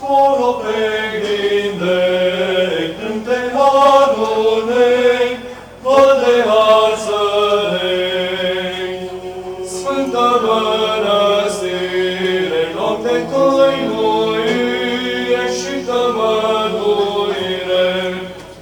sporo preglinde, cânte harunei, vode arsărei. Sfânta mănăstire, noapte tăinuire și tămăduire.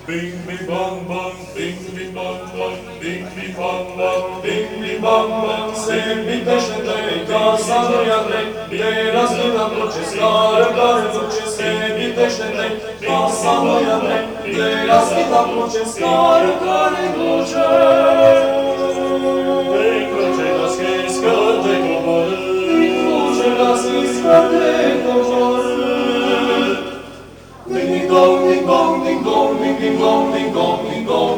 Bing, bing, bang, bang, bing, bing, bang, bang, Bimbi bamba, bimbi bamba, sebi teşte kasan yadre, biraz gidam luçes, kar kar luçes, sebi teşte kasan yadre, biraz gidam luçes, kar kar luçes. Prekroče nas kiskate kobor, prekroče nas kiskate kobor. Ding dong, ding dong, ding dong, ding dong, ding dong, ding dong.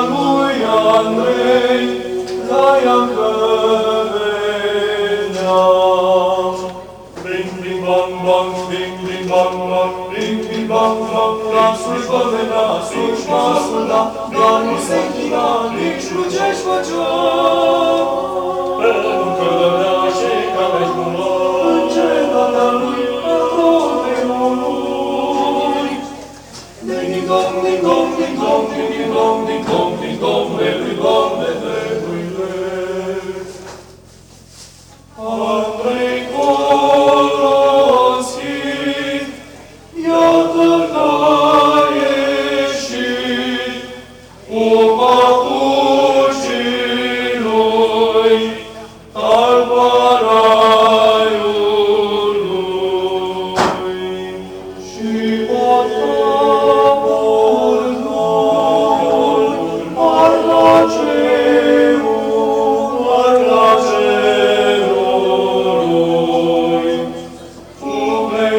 lui Andrei, la ea venea. Bing, bing, bang, bang, bing, bing, bang, bang, bing, bing, bang, bang, la slujbă venea, slujba asculta, dar nu se închina, nici cruce-și făcea.